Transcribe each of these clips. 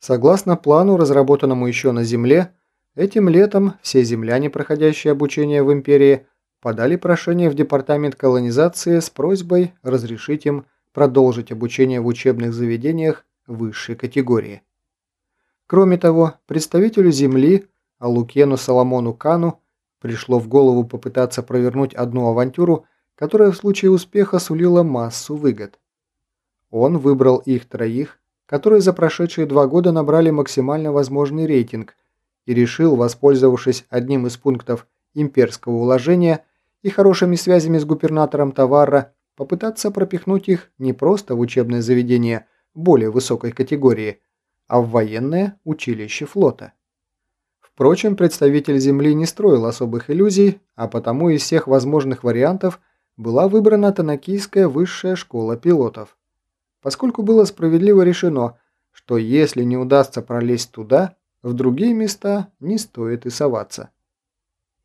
Согласно плану, разработанному еще на Земле, этим летом все земляне, проходящие обучение в Империи, подали прошение в Департамент колонизации с просьбой разрешить им продолжить обучение в учебных заведениях высшей категории. Кроме того, представителю Земли, Алукену Соломону Кану, пришло в голову попытаться провернуть одну авантюру, которая в случае успеха сулила массу выгод. Он выбрал их троих которые за прошедшие два года набрали максимально возможный рейтинг и решил, воспользовавшись одним из пунктов имперского уложения и хорошими связями с губернатором Таварра, попытаться пропихнуть их не просто в учебное заведение более высокой категории, а в военное училище флота. Впрочем, представитель Земли не строил особых иллюзий, а потому из всех возможных вариантов была выбрана Танакийская высшая школа пилотов поскольку было справедливо решено, что если не удастся пролезть туда, в другие места не стоит и соваться.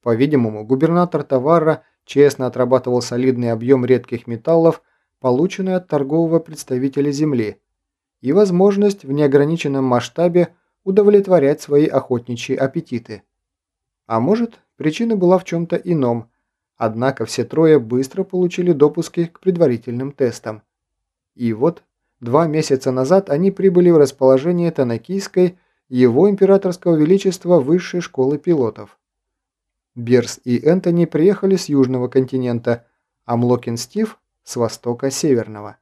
По-видимому, губернатор Таварра честно отрабатывал солидный объем редких металлов, полученный от торгового представителя Земли, и возможность в неограниченном масштабе удовлетворять свои охотничьи аппетиты. А может, причина была в чем-то ином, однако все трое быстро получили допуски к предварительным тестам. И вот, два месяца назад они прибыли в расположение Танакийской, его императорского величества высшей школы пилотов. Берс и Энтони приехали с южного континента, а Млокин Стив – с востока северного.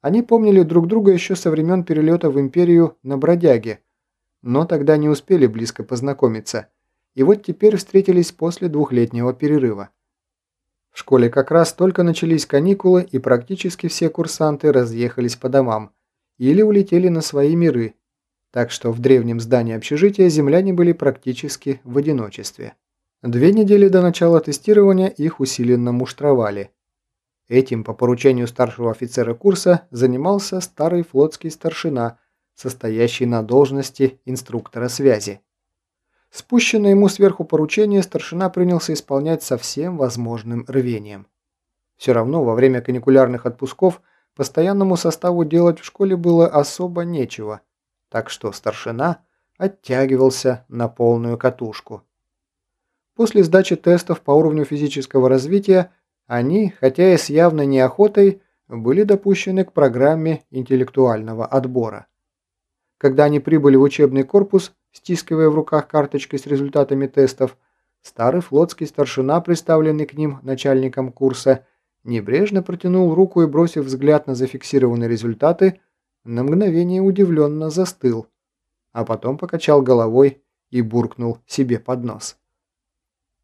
Они помнили друг друга еще со времен перелета в империю на Бродяге, но тогда не успели близко познакомиться, и вот теперь встретились после двухлетнего перерыва. В школе как раз только начались каникулы, и практически все курсанты разъехались по домам или улетели на свои миры, так что в древнем здании общежития земляне были практически в одиночестве. Две недели до начала тестирования их усиленно муштровали. Этим по поручению старшего офицера курса занимался старый флотский старшина, состоящий на должности инструктора связи. Спущенное ему сверху поручение старшина принялся исполнять со всем возможным рвением. Все равно во время каникулярных отпусков постоянному составу делать в школе было особо нечего, так что старшина оттягивался на полную катушку. После сдачи тестов по уровню физического развития они, хотя и с явной неохотой, были допущены к программе интеллектуального отбора. Когда они прибыли в учебный корпус, стискивая в руках карточки с результатами тестов, старый флотский старшина, представленный к ним начальником курса, небрежно протянул руку и, бросив взгляд на зафиксированные результаты, на мгновение удивленно застыл, а потом покачал головой и буркнул себе под нос.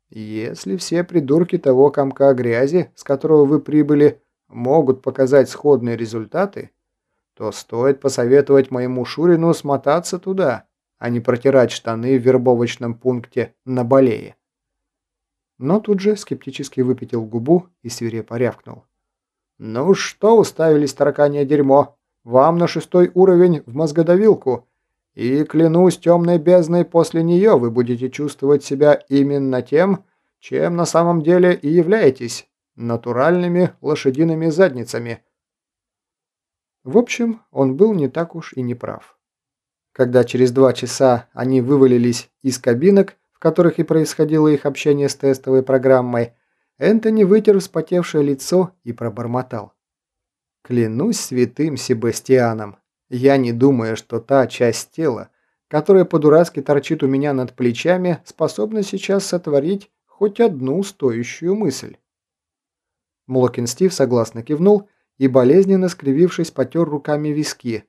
«Если все придурки того комка грязи, с которого вы прибыли, могут показать сходные результаты, то стоит посоветовать моему Шурину смотаться туда» а не протирать штаны в вербовочном пункте на Балее. Но тут же скептически выпятил губу и свирепо рявкнул. «Ну что уставились тараканье дерьмо? Вам на шестой уровень в мозгодавилку. И, клянусь темной бездной, после нее вы будете чувствовать себя именно тем, чем на самом деле и являетесь – натуральными лошадиными задницами». В общем, он был не так уж и не прав. Когда через два часа они вывалились из кабинок, в которых и происходило их общение с тестовой программой, Энтони вытер вспотевшее лицо и пробормотал. «Клянусь святым Себастьяном, я не думаю, что та часть тела, которая по-дурацки торчит у меня над плечами, способна сейчас сотворить хоть одну стоящую мысль». Млокин Стив согласно кивнул и, болезненно скривившись, потер руками виски,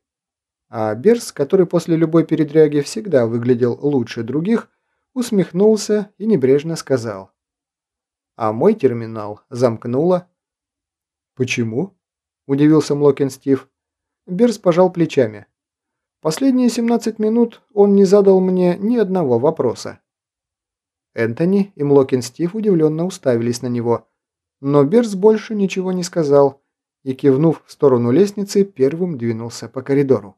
а Берс, который после любой передряги всегда выглядел лучше других, усмехнулся и небрежно сказал. «А мой терминал замкнуло». «Почему?» – удивился Млокин Стив. Берс пожал плечами. «Последние 17 минут он не задал мне ни одного вопроса». Энтони и Млокин Стив удивленно уставились на него, но Берс больше ничего не сказал и, кивнув в сторону лестницы, первым двинулся по коридору.